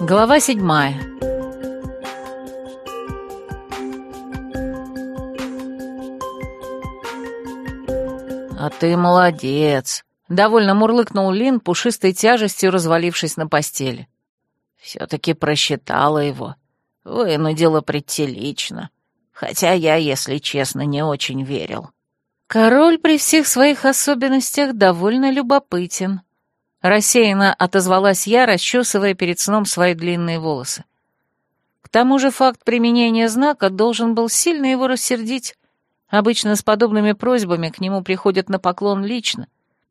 Глава седьмая. «А ты молодец!» — довольно мурлыкнул Лин, пушистой тяжестью развалившись на постели. «Все-таки просчитала его. Вынудила прийти лично. Хотя я, если честно, не очень верил». Король при всех своих особенностях довольно любопытен. Рассеянно отозвалась я, расчесывая перед сном свои длинные волосы. К тому же факт применения знака должен был сильно его рассердить. Обычно с подобными просьбами к нему приходят на поклон лично,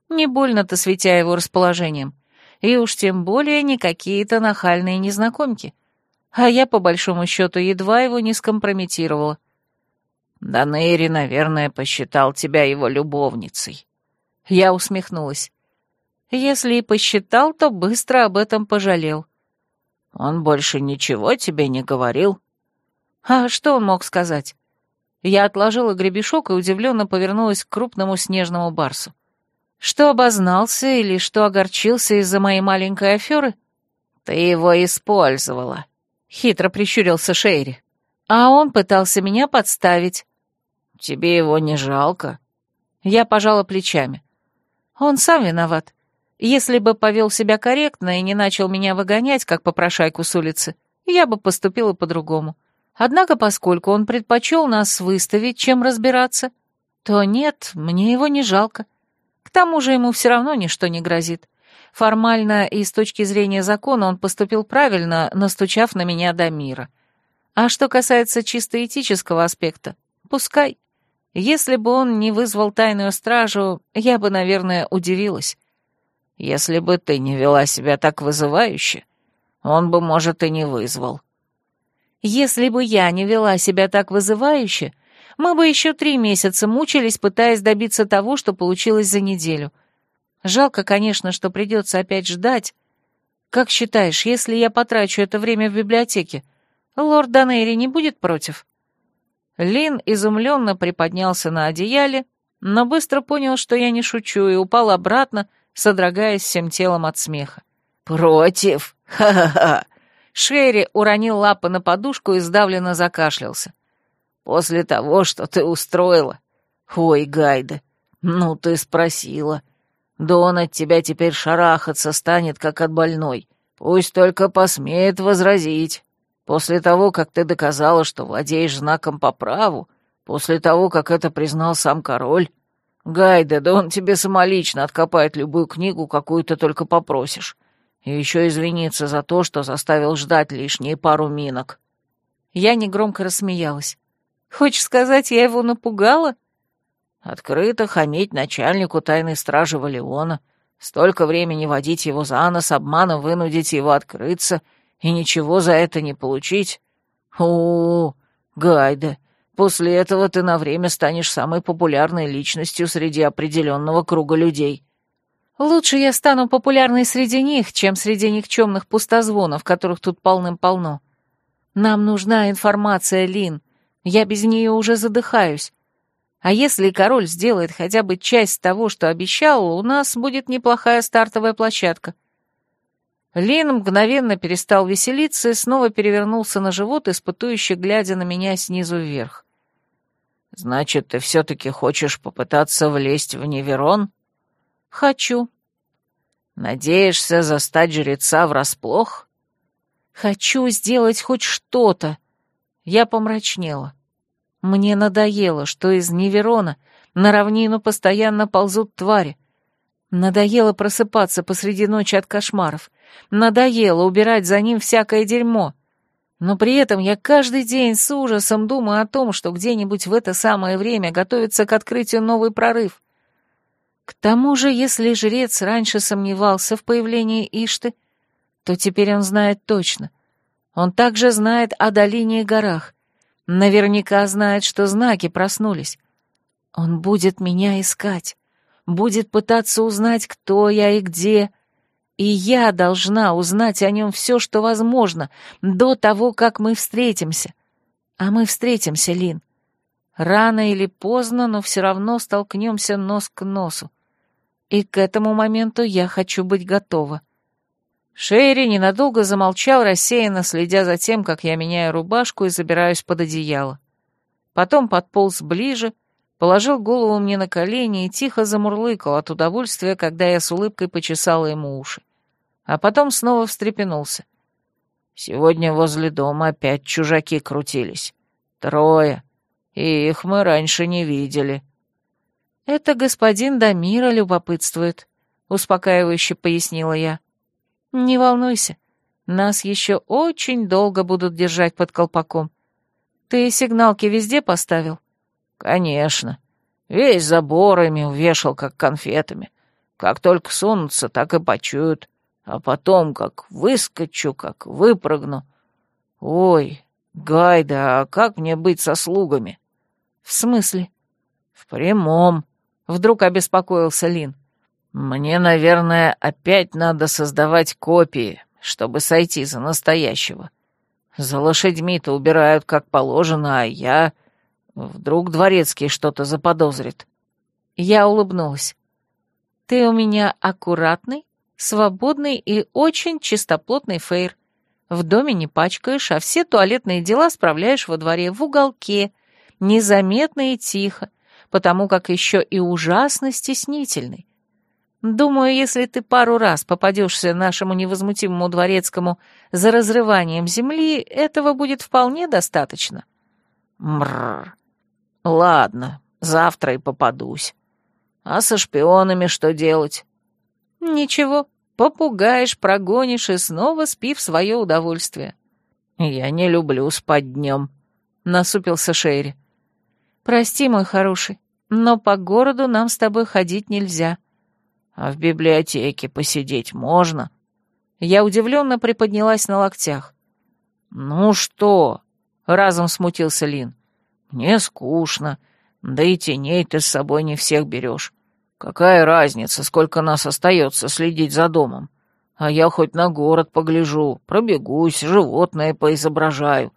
не больно-то светя его расположением, и уж тем более не какие-то нахальные незнакомки. А я, по большому счету, едва его не скомпрометировала. Да Нейри, наверное, посчитал тебя его любовницей. Я усмехнулась. Если и посчитал, то быстро об этом пожалел. Он больше ничего тебе не говорил? А что он мог сказать? Я отложила гребешок и удивленно повернулась к крупному снежному барсу. Что обознался или что огорчился из-за моей маленькой аферы? Ты его использовала. Хитро прищурился Шейри. А он пытался меня подставить. Тебе его не жалко? Я пожала плечами. Он сам виноват. Если бы повел себя корректно и не начал меня выгонять, как попрошайку с улицы, я бы поступила по-другому. Однако, поскольку он предпочел нас выставить, чем разбираться, то нет, мне его не жалко. К тому же ему все равно ничто не грозит. Формально и с точки зрения закона он поступил правильно, настучав на меня до мира. А что касается чисто этического аспекта, пускай. Если бы он не вызвал тайную стражу, я бы, наверное, удивилась. Если бы ты не вела себя так вызывающе, он бы, может, и не вызвал. Если бы я не вела себя так вызывающе, мы бы еще три месяца мучились, пытаясь добиться того, что получилось за неделю. Жалко, конечно, что придется опять ждать. Как считаешь, если я потрачу это время в библиотеке, лорд Данейри не будет против?» Лин изумленно приподнялся на одеяле, но быстро понял, что я не шучу, и упал обратно, содрогаясь всем телом от смеха. «Против? Ха-ха-ха!» Шерри уронил лапы на подушку и сдавленно закашлялся. «После того, что ты устроила. Ой, Гайда, ну ты спросила. Да он от тебя теперь шарахаться станет, как от больной. Пусть только посмеет возразить». После того, как ты доказала, что владеешь знаком по праву, после того, как это признал сам король, Гайда, да он тебе самолично откопает любую книгу, какую ты только попросишь, и еще извиниться за то, что заставил ждать лишние пару минок». Я негромко рассмеялась. «Хочешь сказать, я его напугала?» «Открыто хамить начальнику тайной стражи Валиона, столько времени водить его за нос, обманом вынудить его открыться — и ничего за это не получить? О, Гайда, после этого ты на время станешь самой популярной личностью среди определенного круга людей. Лучше я стану популярной среди них, чем среди никчемных пустозвонов, которых тут полным-полно. Нам нужна информация, Лин. Я без нее уже задыхаюсь. А если король сделает хотя бы часть того, что обещал, у нас будет неплохая стартовая площадка. Лин мгновенно перестал веселиться и снова перевернулся на живот, испытующе глядя на меня снизу вверх. «Значит, ты все-таки хочешь попытаться влезть в Неверон?» «Хочу». «Надеешься застать жреца врасплох?» «Хочу сделать хоть что-то». Я помрачнела. Мне надоело, что из Неверона на равнину постоянно ползут твари. Надоело просыпаться посреди ночи от кошмаров. Надоело убирать за ним всякое дерьмо. Но при этом я каждый день с ужасом думаю о том, что где-нибудь в это самое время готовится к открытию новый прорыв. К тому же, если жрец раньше сомневался в появлении Ишты, то теперь он знает точно. Он также знает о долине и горах. Наверняка знает, что знаки проснулись. Он будет меня искать, будет пытаться узнать, кто я и где, — и я должна узнать о нем все, что возможно, до того, как мы встретимся. А мы встретимся, Лин. Рано или поздно, но все равно столкнемся нос к носу. И к этому моменту я хочу быть готова. Шерри ненадолго замолчал, рассеянно следя за тем, как я меняю рубашку и забираюсь под одеяло. Потом подполз ближе, положил голову мне на колени и тихо замурлыкал от удовольствия, когда я с улыбкой почесала ему уши. А потом снова встрепенулся. Сегодня возле дома опять чужаки крутились. Трое. И их мы раньше не видели. Это господин Дамира любопытствует, успокаивающе пояснила я. Не волнуйся, нас еще очень долго будут держать под колпаком. Ты сигналки везде поставил? Конечно. Весь заборами увешал, как конфетами. Как только сунутся, так и почуют. А потом, как выскочу, как выпрыгну. Ой, Гайда, а как мне быть со слугами? В смысле? В прямом. Вдруг обеспокоился Лин. Мне, наверное, опять надо создавать копии, чтобы сойти за настоящего. За лошадьми-то убирают как положено, а я... Вдруг дворецкий что-то заподозрит. Я улыбнулась. Ты у меня аккуратный, свободный и очень чистоплотный фейр. В доме не пачкаешь, а все туалетные дела справляешь во дворе в уголке, незаметно и тихо, потому как еще и ужасно стеснительный. Думаю, если ты пару раз попадешься нашему невозмутимому дворецкому за разрыванием земли, этого будет вполне достаточно. Мррр. Ладно, завтра и попадусь. А со шпионами что делать? Ничего, попугаешь, прогонишь и снова спи в свое удовольствие. Я не люблю спать днем, насупился Шерри. Прости, мой хороший, но по городу нам с тобой ходить нельзя. А в библиотеке посидеть можно? Я удивленно приподнялась на локтях. Ну что? Разом смутился Лин. Мне скучно, да и теней ты с собой не всех берешь. Какая разница, сколько нас остается следить за домом? А я хоть на город погляжу, пробегусь, животное поизображаю.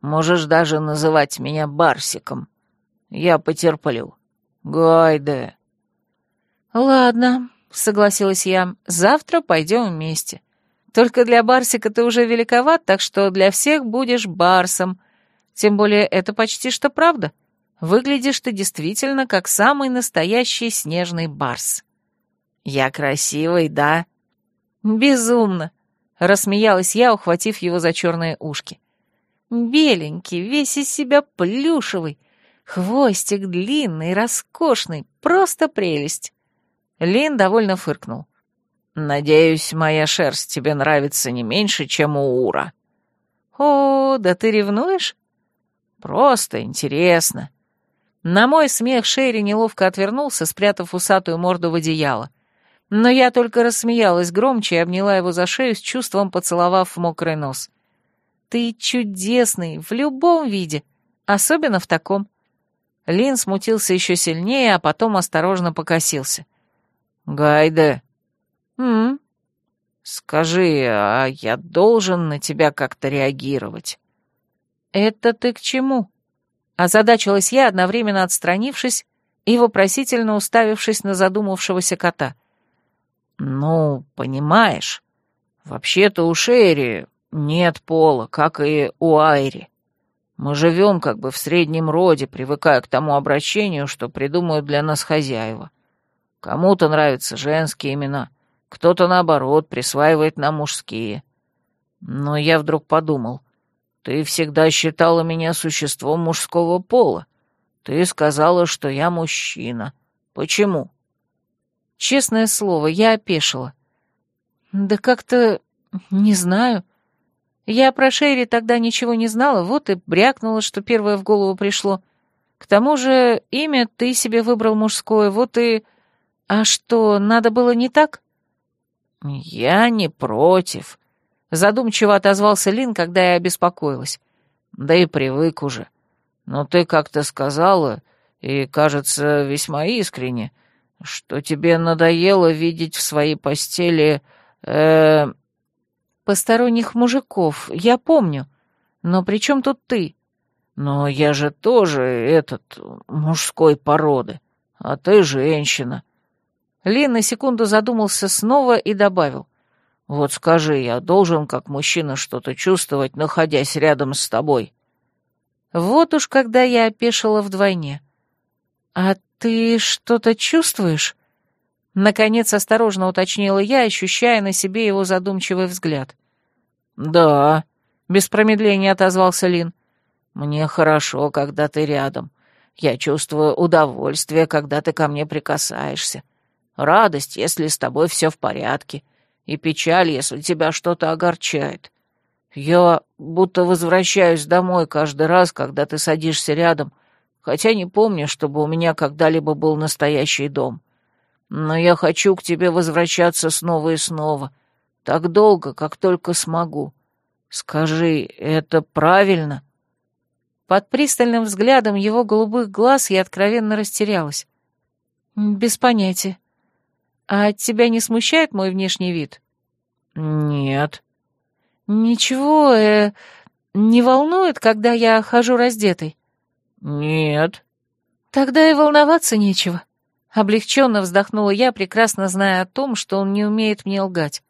Можешь даже называть меня Барсиком. Я потерплю. Гайде, «Ладно», — согласилась я, — «завтра пойдем вместе. Только для Барсика ты уже великоват, так что для всех будешь Барсом. Тем более это почти что правда. Выглядишь ты действительно как самый настоящий снежный Барс». «Я красивый, да?» «Безумно», — рассмеялась я, ухватив его за черные ушки. «Беленький, весь из себя плюшевый, хвостик длинный, роскошный, просто прелесть». Лин довольно фыркнул. «Надеюсь, моя шерсть тебе нравится не меньше, чем у Ура». «О, да ты ревнуешь?» «Просто интересно». На мой смех Шерри неловко отвернулся, спрятав усатую морду в одеяло. Но я только рассмеялась громче и обняла его за шею с чувством, поцеловав в мокрый нос. «Ты чудесный в любом виде, особенно в таком». Лин смутился еще сильнее, а потом осторожно покосился. — «Гайде!» «М?» «Скажи, а я должен на тебя как-то реагировать?» «Это ты к чему?» Озадачилась я, одновременно отстранившись и вопросительно уставившись на задумавшегося кота. «Ну, понимаешь, вообще-то у Шерри нет пола, как и у Айри. Мы живем как бы в среднем роде, привыкая к тому обращению, что придумают для нас хозяева. Кому-то нравятся женские имена, кто-то, наоборот, присваивает нам мужские. Но я вдруг подумал, ты всегда считала меня существом мужского пола. Ты сказала, что я мужчина. Почему? Честное слово, я опешила. Да как-то... не знаю. Я про Шерри тогда ничего не знала, вот и брякнула, что первое в голову пришло. К тому же имя ты себе выбрал мужское, вот и... «А что, надо было не так?» «Я не против», — задумчиво отозвался Лин, когда я обеспокоилась. «Да и привык уже. Но ты как-то сказала, и, кажется, весьма искренне, что тебе надоело видеть в своей постели... э «Посторонних мужиков, я помню. Но при чем тут ты?» «Но я же тоже этот... мужской породы, а ты женщина. Лин на секунду задумался снова и добавил. Вот скажи, я должен как мужчина что-то чувствовать, находясь рядом с тобой?» Вот уж когда я опешила вдвойне. «А ты что-то чувствуешь?» Наконец осторожно уточнила я, ощущая на себе его задумчивый взгляд. «Да», — без промедления отозвался Лин. «Мне хорошо, когда ты рядом. Я чувствую удовольствие, когда ты ко мне прикасаешься. Радость, если с тобой все в порядке, и печаль, если тебя что-то огорчает. Я будто возвращаюсь домой каждый раз, когда ты садишься рядом, хотя не помню, чтобы у меня когда-либо был настоящий дом. Но я хочу к тебе возвращаться снова и снова, так долго, как только смогу. Скажи, это правильно?» Под пристальным взглядом его голубых глаз я откровенно растерялась. «Без понятия. А тебя не смущает мой внешний вид?» «Нет». «Ничего, э, не волнует, когда я хожу раздетой?» «Нет». «Тогда и волноваться нечего». Облегченно вздохнула я, прекрасно зная о том, что он не умеет мне лгать.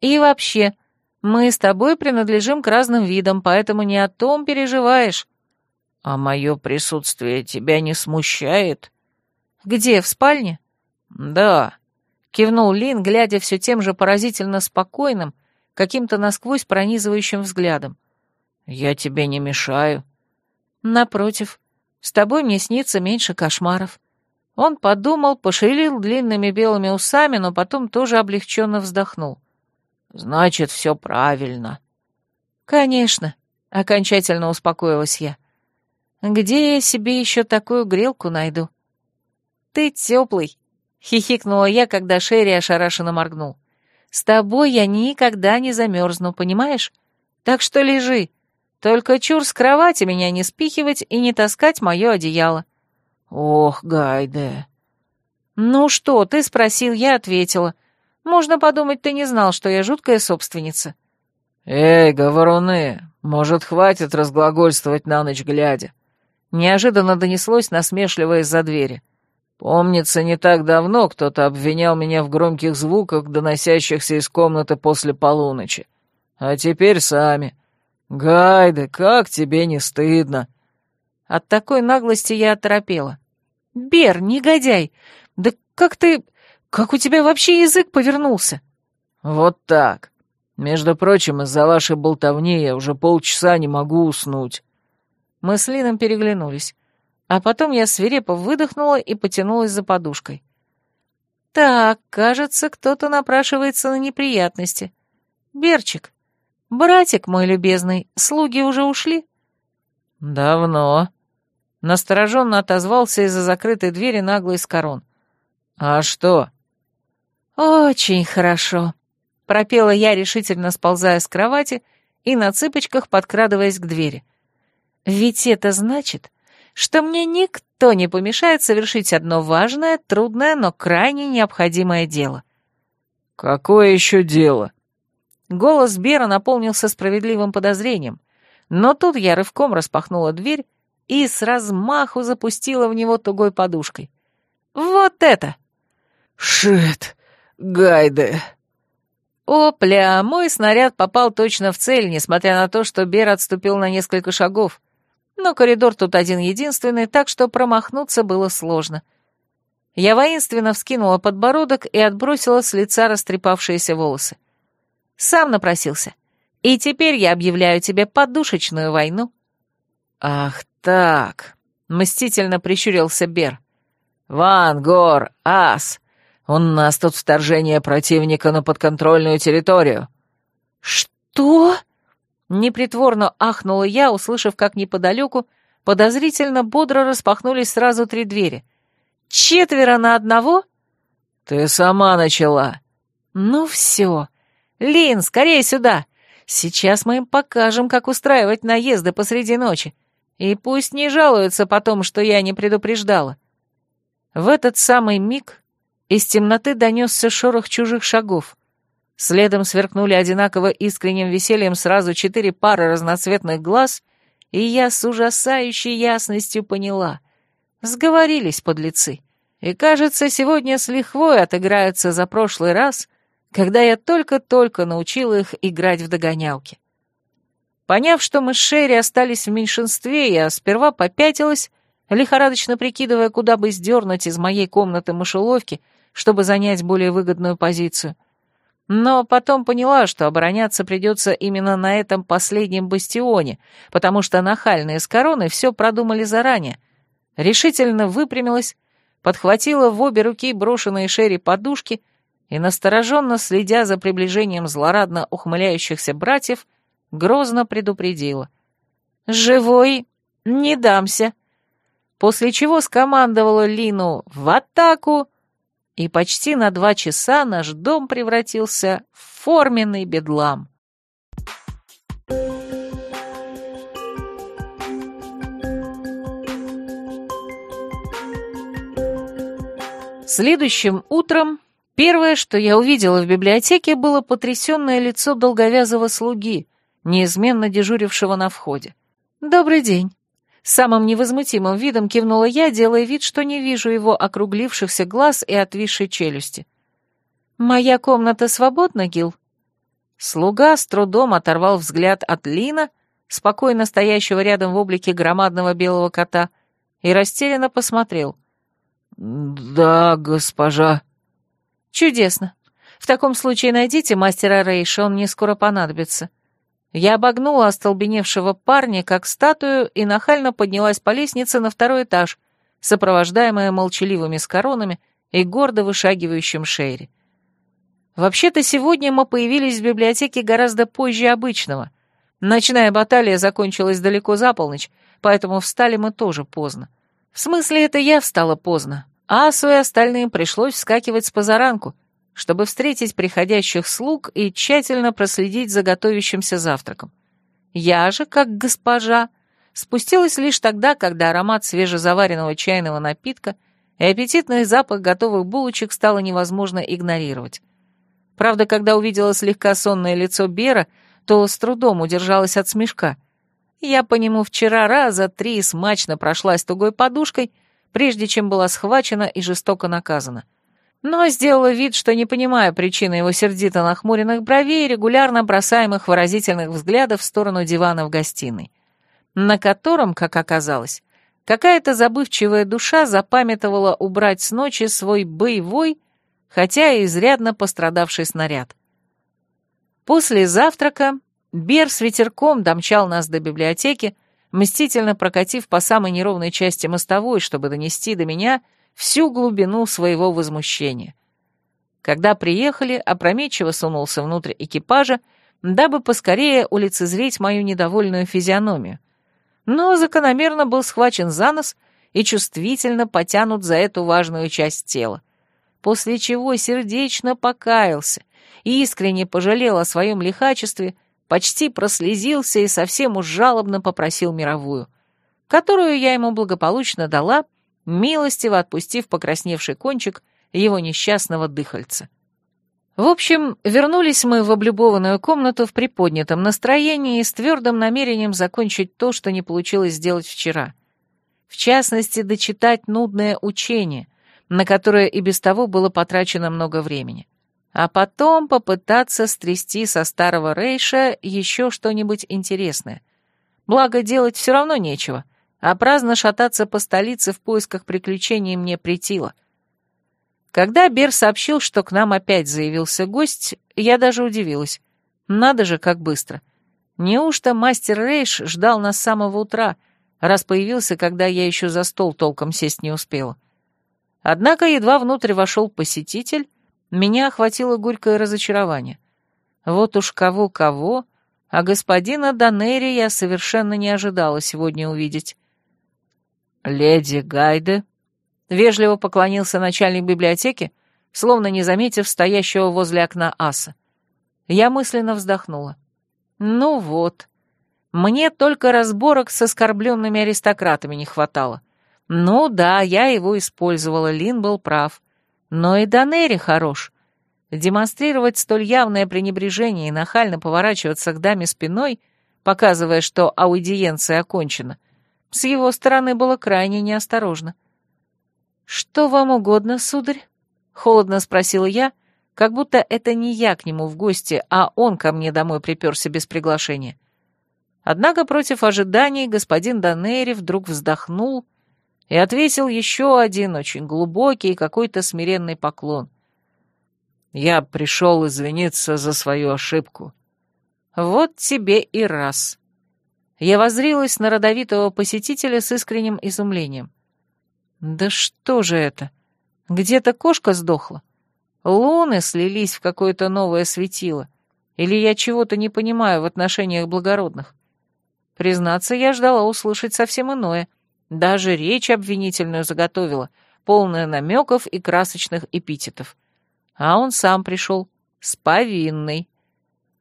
«И вообще, мы с тобой принадлежим к разным видам, поэтому не о том переживаешь». «А мое присутствие тебя не смущает?» «Где, в спальне?» «Да», — кивнул Лин, глядя все тем же поразительно спокойным, каким-то насквозь пронизывающим взглядом. «Я тебе не мешаю». «Напротив, с тобой мне снится меньше кошмаров». Он подумал, пошевелил длинными белыми усами, но потом тоже облегченно вздохнул. «Значит, все правильно». «Конечно», — окончательно успокоилась я. Где я себе еще такую грелку найду? Ты теплый, хихикнула я, когда Шерри ошарашенно моргнул. С тобой я никогда не замерзну, понимаешь? Так что лежи. Только чур с кровати меня не спихивать и не таскать мое одеяло. Ох, Гайде. Ну что, ты спросил, я ответила. Можно подумать, ты не знал, что я жуткая собственница. Эй, говоруны, может, хватит разглагольствовать на ночь глядя? Неожиданно донеслось насмешливо из-за двери. Помнится, не так давно кто-то обвинял меня в громких звуках, доносящихся из комнаты после полуночи. А теперь сами. Гайда, как тебе не стыдно? От такой наглости я оторопела. Бер, негодяй, да как ты... Как у тебя вообще язык повернулся? Вот так. Между прочим, из-за вашей болтовни я уже полчаса не могу уснуть. Мы с Лином переглянулись, а потом я свирепо выдохнула и потянулась за подушкой. «Так, кажется, кто-то напрашивается на неприятности. Берчик, братик мой любезный, слуги уже ушли?» «Давно», — настороженно отозвался из-за закрытой двери наглый Скорон. «А что?» «Очень хорошо», — пропела я, решительно сползая с кровати и на цыпочках подкрадываясь к двери. Ведь это значит, что мне никто не помешает совершить одно важное, трудное, но крайне необходимое дело. «Какое еще дело?» Голос Бера наполнился справедливым подозрением, но тут я рывком распахнула дверь и с размаху запустила в него тугой подушкой. «Вот это!» «Шит, гайды!» Опля, мой снаряд попал точно в цель, несмотря на то, что Бер отступил на несколько шагов, но коридор тут один-единственный, так что промахнуться было сложно. Я воинственно вскинула подбородок и отбросила с лица растрепавшиеся волосы. Сам напросился. И теперь я объявляю тебе подушечную войну. Ах так, мстительно прищурился Бер. Ван Гор, ас, у нас тут вторжение противника на подконтрольную территорию. Что? Непритворно ахнула я, услышав, как неподалеку подозрительно бодро распахнулись сразу три двери. «Четверо на одного?» «Ты сама начала». «Ну все. Лин, скорее сюда. Сейчас мы им покажем, как устраивать наезды посреди ночи. И пусть не жалуются потом, что я не предупреждала». В этот самый миг из темноты донесся шорох чужих шагов. Следом сверкнули одинаково искренним весельем сразу четыре пары разноцветных глаз, и я с ужасающей ясностью поняла. Сговорились подлецы. И, кажется, сегодня с лихвой отыграются за прошлый раз, когда я только-только научила их играть в догонялки. Поняв, что мы с Шерри остались в меньшинстве, я сперва попятилась, лихорадочно прикидывая, куда бы сдернуть из моей комнаты мышеловки, чтобы занять более выгодную позицию. Но потом поняла, что обороняться придется именно на этом последнем бастионе, потому что нахальные с короны все продумали заранее. Решительно выпрямилась, подхватила в обе руки брошенные Шерри подушки и, настороженно следя за приближением злорадно ухмыляющихся братьев, грозно предупредила. «Живой не дамся!» После чего скомандовала Лину в атаку, и почти на два часа наш дом превратился в форменный бедлам. Следующим утром первое, что я увидела в библиотеке, было потрясенное лицо долговязого слуги, неизменно дежурившего на входе. «Добрый день!» Самым невозмутимым видом кивнула я, делая вид, что не вижу его округлившихся глаз и отвисшей челюсти. «Моя комната свободна, Гил?» Слуга с трудом оторвал взгляд от Лина, спокойно стоящего рядом в облике громадного белого кота, и растерянно посмотрел. «Да, госпожа». «Чудесно. В таком случае найдите мастера Рейша, он мне скоро понадобится». Я обогнула остолбеневшего парня, как статую, и нахально поднялась по лестнице на второй этаж, сопровождаемая молчаливыми скоронами и гордо вышагивающим Шейри. Вообще-то сегодня мы появились в библиотеке гораздо позже обычного. Ночная баталия закончилась далеко за полночь, поэтому встали мы тоже поздно. В смысле, это я встала поздно, а Асу и остальным пришлось вскакивать с позаранку, чтобы встретить приходящих слуг и тщательно проследить за готовящимся завтраком. Я же, как госпожа, спустилась лишь тогда, когда аромат свежезаваренного чайного напитка и аппетитный запах готовых булочек стало невозможно игнорировать. Правда, когда увидела слегка сонное лицо Бера, то с трудом удержалась от смешка. Я по нему вчера раза три смачно прошлась тугой подушкой, прежде чем была схвачена и жестоко наказана но сделала вид, что не понимая причины его сердито нахмуренных бровей и регулярно бросаемых выразительных взглядов в сторону дивана в гостиной, на котором, как оказалось, какая-то забывчивая душа запамятовала убрать с ночи свой боевой, хотя и изрядно пострадавший снаряд. После завтрака Бер с ветерком домчал нас до библиотеки, мстительно прокатив по самой неровной части мостовой, чтобы донести до меня — всю глубину своего возмущения. Когда приехали, опрометчиво сунулся внутрь экипажа, дабы поскорее улицезреть мою недовольную физиономию. Но закономерно был схвачен за нос и чувствительно потянут за эту важную часть тела, после чего сердечно покаялся и искренне пожалел о своем лихачестве, почти прослезился и совсем уж жалобно попросил мировую, которую я ему благополучно дала — милостиво отпустив покрасневший кончик его несчастного дыхальца. В общем, вернулись мы в облюбованную комнату в приподнятом настроении и с твердым намерением закончить то, что не получилось сделать вчера. В частности, дочитать нудное учение, на которое и без того было потрачено много времени. А потом попытаться стрясти со старого Рейша еще что-нибудь интересное. Благо, делать все равно нечего — а праздно шататься по столице в поисках приключений мне притило. Когда Бер сообщил, что к нам опять заявился гость, я даже удивилась. Надо же, как быстро. Неужто мастер Рейш ждал нас с самого утра, раз появился, когда я еще за стол толком сесть не успела? Однако едва внутрь вошел посетитель, меня охватило горькое разочарование. Вот уж кого-кого, а господина Данери я совершенно не ожидала сегодня увидеть. «Леди Гайде?» — вежливо поклонился начальник библиотеки, словно не заметив стоящего возле окна аса. Я мысленно вздохнула. «Ну вот. Мне только разборок с оскорбленными аристократами не хватало. Ну да, я его использовала, Лин был прав. Но и Данери хорош. Демонстрировать столь явное пренебрежение и нахально поворачиваться к даме спиной, показывая, что аудиенция окончена — с его стороны было крайне неосторожно. «Что вам угодно, сударь?» — холодно спросила я, как будто это не я к нему в гости, а он ко мне домой приперся без приглашения. Однако против ожиданий господин Данери вдруг вздохнул и ответил еще один очень глубокий какой-то смиренный поклон. «Я пришел извиниться за свою ошибку». «Вот тебе и раз». Я возрилась на родовитого посетителя с искренним изумлением. «Да что же это? Где-то кошка сдохла? Луны слились в какое-то новое светило? Или я чего-то не понимаю в отношениях благородных?» Признаться, я ждала услышать совсем иное. Даже речь обвинительную заготовила, полная намеков и красочных эпитетов. А он сам пришел, с повинной.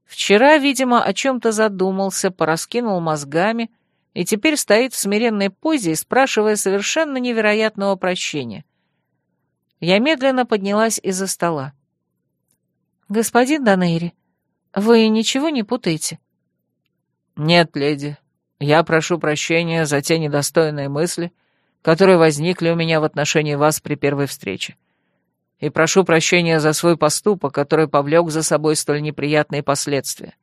Вчера, видимо, о чем-то задумался, пораскинул мозгами и теперь стоит в смиренной позе, спрашивая совершенно невероятного прощения. Я медленно поднялась из-за стола. «Господин Данейри, вы ничего не путаете?» «Нет, леди, я прошу прощения за те недостойные мысли, которые возникли у меня в отношении вас при первой встрече. И прошу прощения за свой поступок, который повлек за собой столь неприятные последствия.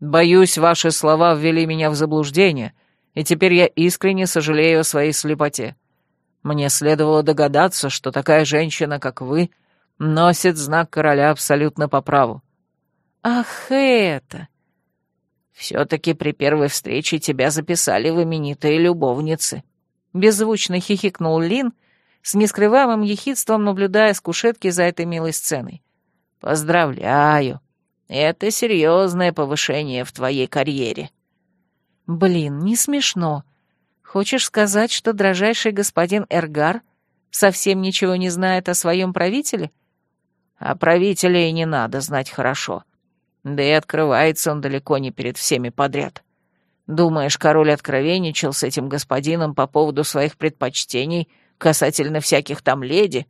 Боюсь, ваши слова ввели меня в заблуждение, и теперь я искренне сожалею о своей слепоте. Мне следовало догадаться, что такая женщина, как вы, носит знак короля абсолютно по праву. Ах, это! Все-таки при первой встрече тебя записали в именитые любовницы. Беззвучно хихикнул Лин, с нескрываемым ехидством наблюдая с кушетки за этой милой сценой. Поздравляю. Это серьезное повышение в твоей карьере. Блин, не смешно. Хочешь сказать, что дрожайший господин Эргар совсем ничего не знает о своем правителе? О правителе и не надо знать хорошо. — да и открывается он далеко не перед всеми подряд. Думаешь, король откровенничал с этим господином по поводу своих предпочтений касательно всяких там леди?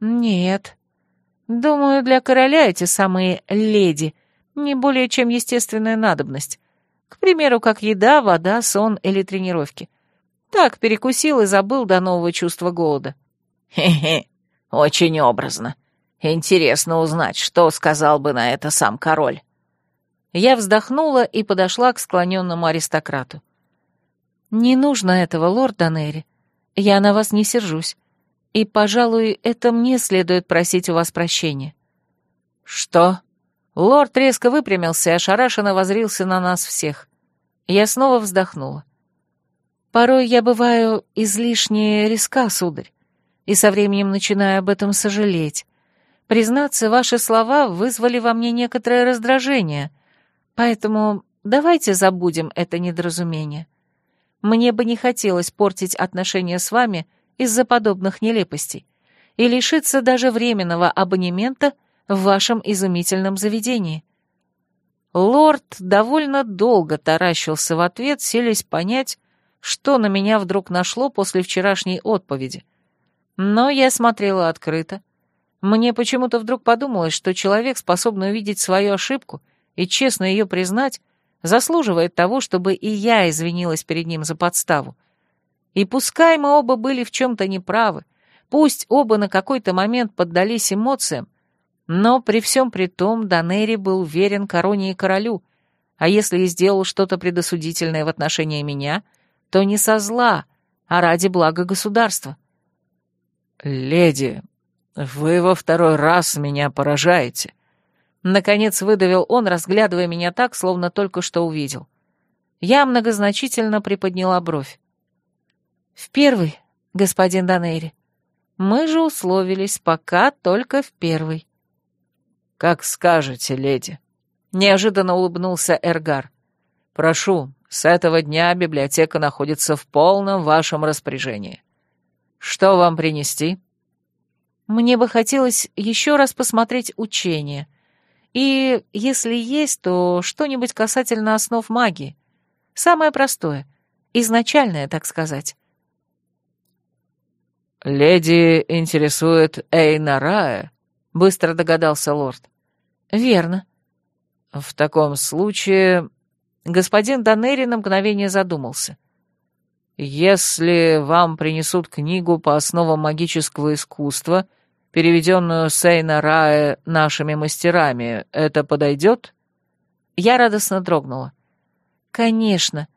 Нет. Думаю, для короля эти самые леди не более чем естественная надобность. К примеру, как еда, вода, сон или тренировки. Так перекусил и забыл до нового чувства голода. Хе-хе, очень образно. Интересно узнать, что сказал бы на это сам король. Я вздохнула и подошла к склоненному аристократу. «Не нужно этого, лорд Данери. Я на вас не сержусь. И, пожалуй, это мне следует просить у вас прощения». «Что?» Лорд резко выпрямился и ошарашенно возрился на нас всех. Я снова вздохнула. «Порой я бываю излишне риска, сударь, и со временем начинаю об этом сожалеть. Признаться, ваши слова вызвали во мне некоторое раздражение, поэтому давайте забудем это недоразумение. Мне бы не хотелось портить отношения с вами из-за подобных нелепостей и лишиться даже временного абонемента в вашем изумительном заведении. Лорд довольно долго таращился в ответ, селись понять, что на меня вдруг нашло после вчерашней отповеди. Но я смотрела открыто, мне почему-то вдруг подумалось, что человек, способный увидеть свою ошибку и честно ее признать, заслуживает того, чтобы и я извинилась перед ним за подставу. И пускай мы оба были в чем-то неправы, пусть оба на какой-то момент поддались эмоциям, но при всем при том Данери был верен короне и королю, а если и сделал что-то предосудительное в отношении меня, то не со зла, а ради блага государства. «Леди», «Вы во второй раз меня поражаете», — наконец выдавил он, разглядывая меня так, словно только что увидел. Я многозначительно приподняла бровь. «В первый, господин Данейри. Мы же условились пока только в первый». «Как скажете, леди», — неожиданно улыбнулся Эргар. «Прошу, с этого дня библиотека находится в полном вашем распоряжении. Что вам принести?» Мне бы хотелось еще раз посмотреть учение. И, если есть, то что-нибудь касательно основ магии. Самое простое, изначальное, так сказать. «Леди интересует Эйнарая», — быстро догадался лорд. «Верно». «В таком случае...» Господин Данери на мгновение задумался. «Если вам принесут книгу по основам магического искусства переведенную Сейна Рае нашими мастерами, это подойдет?» Я радостно дрогнула. «Конечно.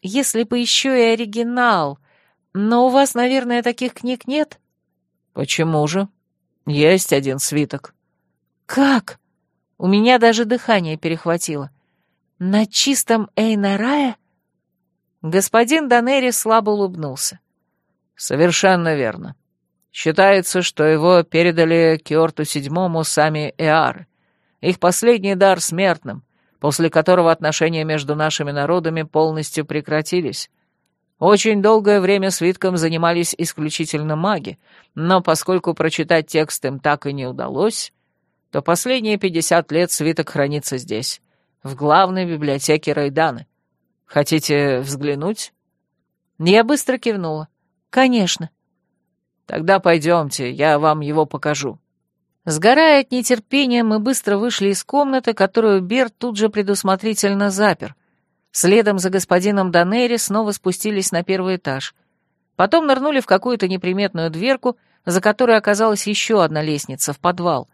Если бы еще и оригинал. Но у вас, наверное, таких книг нет?» «Почему же? Есть один свиток». «Как?» У меня даже дыхание перехватило. «На чистом Эйнарае?» Господин Данери слабо улыбнулся. «Совершенно верно. Считается, что его передали Киорту Седьмому сами Эары, их последний дар смертным, после которого отношения между нашими народами полностью прекратились. Очень долгое время свитком занимались исключительно маги, но поскольку прочитать текст им так и не удалось, то последние пятьдесят лет свиток хранится здесь, в главной библиотеке Райданы. Хотите взглянуть?» Я быстро кивнула. «Конечно». «Тогда пойдемте, я вам его покажу». Сгорая от нетерпения, мы быстро вышли из комнаты, которую Берт тут же предусмотрительно запер. Следом за господином Данери снова спустились на первый этаж. Потом нырнули в какую-то неприметную дверку, за которой оказалась еще одна лестница, в подвал.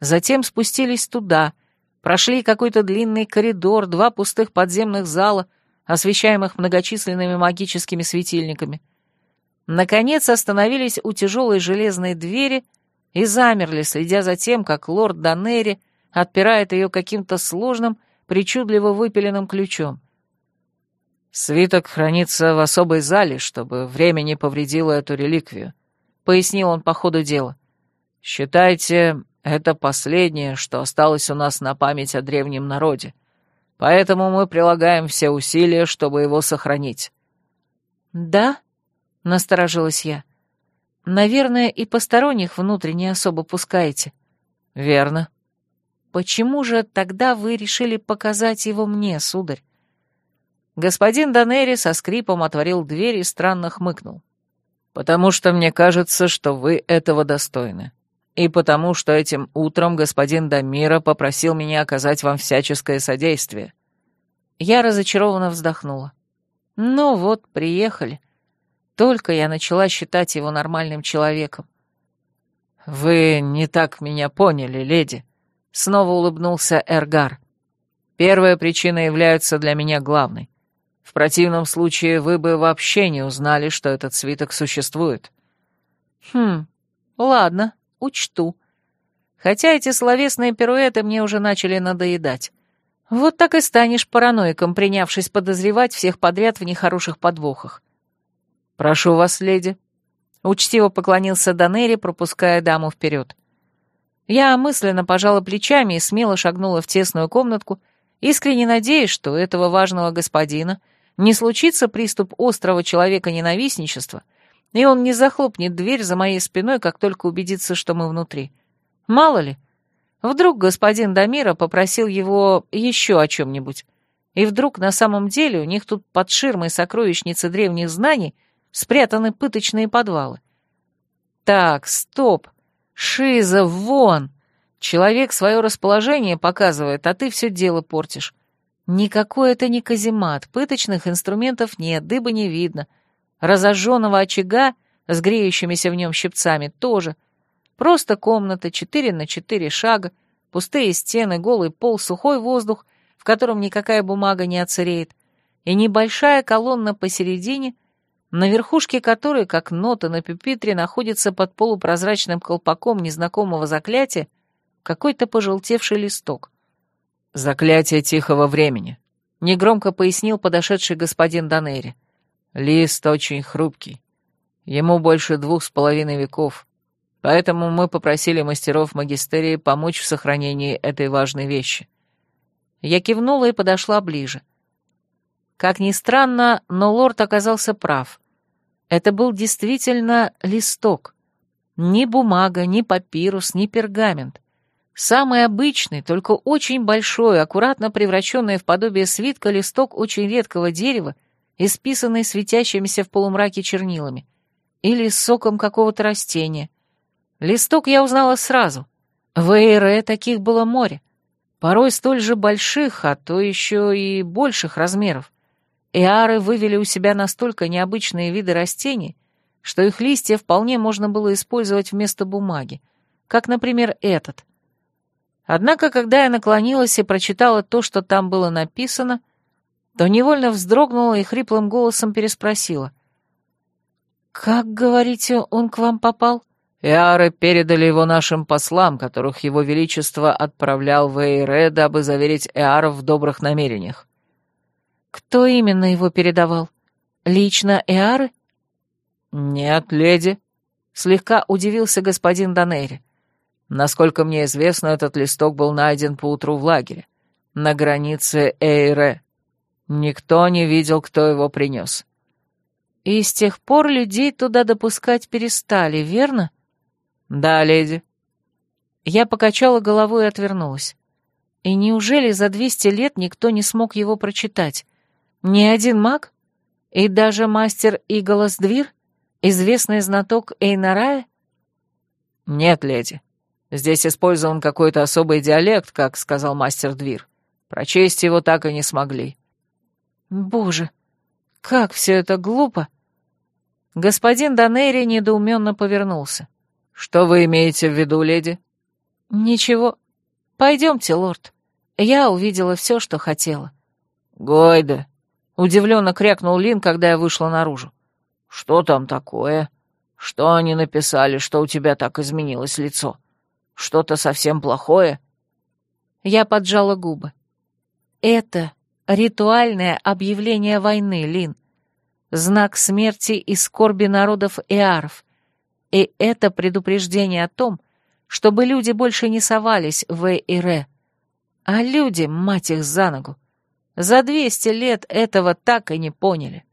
Затем спустились туда, прошли какой-то длинный коридор, два пустых подземных зала, освещаемых многочисленными магическими светильниками. Наконец остановились у тяжелой железной двери — и замерли, следя за тем, как лорд Данери отпирает ее каким-то сложным, причудливо выпиленным ключом. «Свиток хранится в особой зале, чтобы время не повредило эту реликвию», — пояснил он по ходу дела. «Считайте, это последнее, что осталось у нас на память о древнем народе, поэтому мы прилагаем все усилия, чтобы его сохранить». «Да?» — насторожилась я. Наверное, и посторонних внутрь не особо пускаете. Верно. Почему же тогда вы решили показать его мне, сударь? Господин Данери со скрипом отворил дверь и странно хмыкнул. «Потому что мне кажется, что вы этого достойны. И потому что этим утром господин Дамира попросил меня оказать вам всяческое содействие». Я разочарованно вздохнула. «Ну вот, приехали. Только я начала считать его нормальным человеком. «Вы не так меня поняли, леди», — снова улыбнулся Эргар. «Первая причина является для меня главной. В противном случае вы бы вообще не узнали, что этот свиток существует». «Хм, ладно, учту. Хотя эти словесные пируэты мне уже начали надоедать. Вот так и станешь параноиком, принявшись подозревать всех подряд в нехороших подвохах. «Прошу вас, леди», — учтиво поклонился Данери, пропуская даму вперед. Я мысленно пожала плечами и смело шагнула в тесную комнатку, искренне надеясь, что этого важного господина не случится приступ острого человека-ненавистничества, и он не захлопнет дверь за моей спиной, как только убедится, что мы внутри. Мало ли, вдруг господин Дамира попросил его еще о чем-нибудь, и вдруг на самом деле у них тут под ширмой сокровищницы древних знаний — спрятаны пыточные подвалы. Так, стоп. Шиза, вон. Человек свое расположение показывает, а ты все дело портишь. Никакой это не каземат, пыточных инструментов нет, дыба не видно. Разожженного очага с греющимися в нем щипцами тоже. Просто комната, четыре на четыре шага, пустые стены, голый пол, сухой воздух, в котором никакая бумага не оцареет, и небольшая колонна посередине — на верхушке которой, как нота на пюпитре, находится под полупрозрачным колпаком незнакомого заклятия какой-то пожелтевший листок. «Заклятие тихого времени», — негромко пояснил подошедший господин Данери. «Лист очень хрупкий. Ему больше двух с половиной веков, поэтому мы попросили мастеров магистерии помочь в сохранении этой важной вещи». Я кивнула и подошла ближе. Как ни странно, но лорд оказался прав. Это был действительно листок. Ни бумага, ни папирус, ни пергамент. Самый обычный, только очень большой, аккуратно превращенный в подобие свитка листок очень редкого дерева, исписанный светящимися в полумраке чернилами. Или соком какого-то растения. Листок я узнала сразу. В Эйре таких было море. Порой столь же больших, а то еще и больших размеров. Эары вывели у себя настолько необычные виды растений, что их листья вполне можно было использовать вместо бумаги. как, например, этот. Однако, когда я наклонилась и прочитала то, что там было написано, то невольно вздрогнула и хриплым голосом переспросила. «Как, говорите, он к вам попал?» Иары передали его нашим послам, которых его величество отправлял в Эйре, дабы заверить Эаров в добрых намерениях. Кто именно его передавал? Лично Эары? Нет, леди, слегка удивился господин Данери. Насколько мне известно, этот листок был найден поутру в лагере, на границе Эйре. Никто не видел, кто его принес. И с тех пор людей туда допускать перестали, верно? Да, леди. Я покачала головой и отвернулась. И неужели за двести лет никто не смог его прочитать? Ни один маг? И даже мастер Иголас Двир? Известный знаток Эйнарая? Нет, леди. Здесь использован какой-то особый диалект, как сказал мастер Двир. Прочесть его так и не смогли. Боже, как все это глупо! Господин Данери недоуменно повернулся. Что вы имеете в виду, леди? Ничего. Пойдемте, лорд. Я увидела все, что хотела. Гойда, удивленно крякнул Лин, когда я вышла наружу. Что там такое? Что они написали, что у тебя так изменилось лицо? Что-то совсем плохое? Я поджала губы. Это ритуальное объявление войны, Лин. Знак смерти и скорби народов Эаров. И это предупреждение о том, чтобы люди больше не совались в Эйре. А люди, мать их за ногу, за двести лет этого так и не поняли.